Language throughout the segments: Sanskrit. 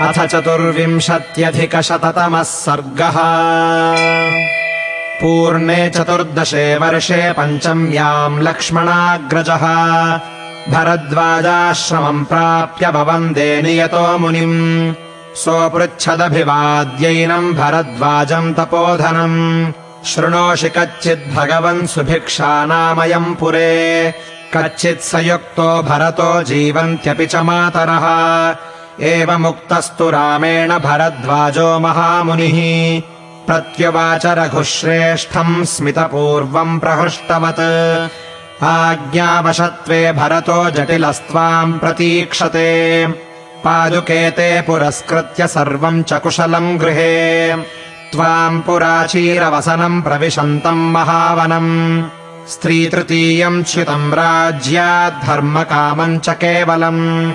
अथ चतुर्विंशत्यधिकशततमः सर्गः। पूर्णे चतुर्दशे वर्षे पञ्चम्याम् लक्ष्मणाग्रजः। भरद्वाजाश्रमम् प्राप्य भवन्दे नियतो मुनिम्। सोऽपृच्छदभिवाद्यैनम् भरद्वाजम् तपोधनम्। शृणोषि कच्चिद्भगवन् सुभिक्षानामयम् पुरे। कच्चित् स युक्तो भरतो जीवन्त्यपि च मातरः एवमुक्तस्तु रामेण भरद्वाजो महामुनिः प्रत्युवाच रघुश्रेष्ठम् स्मितपूर्वम् प्रहृष्टवत्। आज्ञावशत्वे भरतो जटिलस्त्वाम् प्रतीक्षते। पादुके ते पुरस्कृत्य सर्वम् च कुशलम् गृहे त्वाम् पुराचीरवसनम् प्रविशन्तम् महावनम् स्त्रीतृतीयम् च्युतम् राज्याद्धर्मकामम् च केवलम्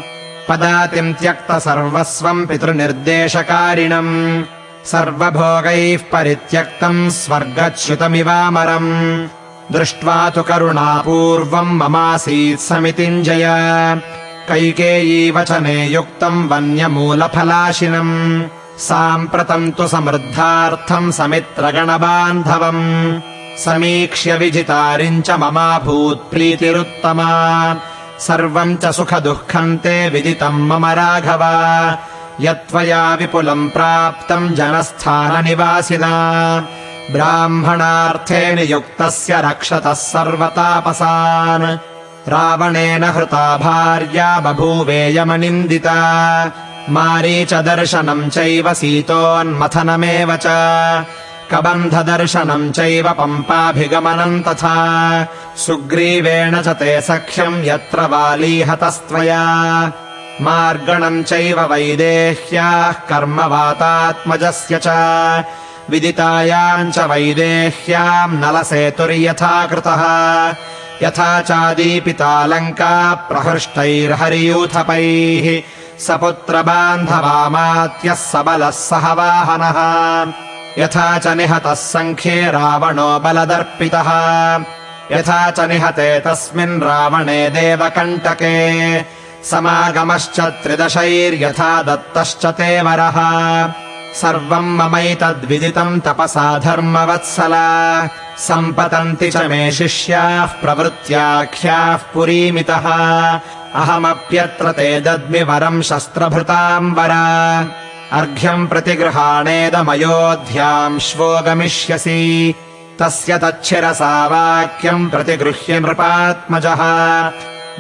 पदातिम् त्यक्त सर्वस्वम् पितृनिर्देशकारिणम्। सर्वभोगैः परित्यक्तम् स्वर्गच्युतमिवामरम्। दृष्ट्वा तु करुणापूर्वम् ममासीत् समितिञ्जय। कैकेयी वचने युक्तम् वन्यमूलफलाशिनम्। साम्प्रतम् तु समृद्धार्थम् समित्रगणबान्धवम्। समीक्ष्य विजितारिम् च ममाभूत् प्रीतिरुत्तमा सर्वम् च सुखदुःखम् ते विदितम् मम राघव। यत्त्वया विपुलम् प्राप्तम् जनस्थाननिवासिना। ब्राह्मणार्थे नियुक्तस्य रक्षतः सर्वतापसान्। रावणेन हृता भार्या बभूवेयमनिन्दिता। मारीचदर्शनम् चैव सीतोन्मथनमेव च कबन्धदर्शनम् चैव पम्पाभिगमनम् तथा। सुग्रीवेण च ते सख्यम् यत्र वालीहतस्त्वया। मार्गणम् चैव वैदेह्याः कर्मवातात्मजस्य च। विदितायाम् च वैदेह्याम् नलसेतुर्यथा कृतः यथा चादीपिता लङ्का प्रहृष्टैर्हरियूथपैः। स पुत्रबान्धवामात्यः सबलः सह वाहनः यथा च निहतः सङ्ख्ये रावणो बलदर्पितः। यथा च निहते तस्मिन् रावणे देवकण्टके। समागमश्च त्रिदशैर्यथा दत्तश्च ते वरः। सर्वम् ममैतद्विदितम् तपसा धर्मवत्सला। सम्पतन्ति च मे शिष्याः प्रवृत्त्याख्याः पुरीमितः। अहमप्यत्र ते दद्मि वरम् शस्त्रभृताम् वर अर्घ्यम् प्रतिगृहाणेदमयोध्याम् श्वो गमिष्यसि तस्य तच्छिरसा वाक्यम् प्रतिगृह्य नृपात्मजः।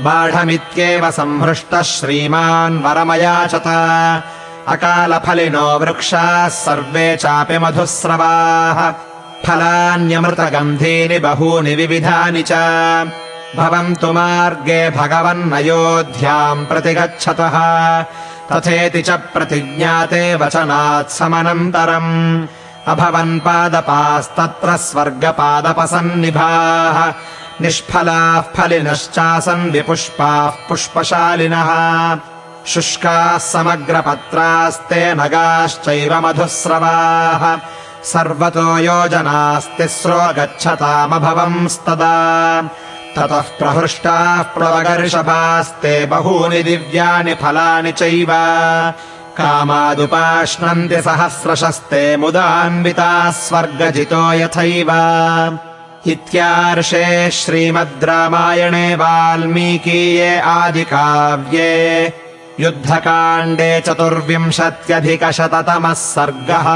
बाढमित्येव संहृष्टः श्रीमान् वरमयाचत। अकालफलिनो वृक्षाः सर्वे चापि मधुस्रवाः। फलान्यमृतगन्धीनि बहूनि विविधानि च। भवन्तु मार्गे भगवन्नयोध्याम् प्रतिगच्छतः तथेति च प्रतिज्ञाते वचनात् समनन्तरम्। अभवन्पादपास्तत्र स्वर्गपादपसन्निभाः। निष्फलाः फलिनश्चासन् विपुष्पाः पुष्पशालिनः। शुष्काः समग्रपत्रास्ते नगाश्चैव मधुस्रवाः। सर्वतो योजनास्तिस्रो गच्छतामभवंस्तदा ततः प्रहृष्टाः प्लवगर्षभास्ते बहूनि दिव्यानि फलानि चैव। कामादुपाश्नन्ति सहस्रशस्ते मुदान्विताः स्वर्गजितो यथैव। इत्यार्षे श्रीमद् रामायणे वाल्मीकीये आदिकाव्ये। युद्धकाण्डे चतुर्विंशत्यधिकशततमः सर्गः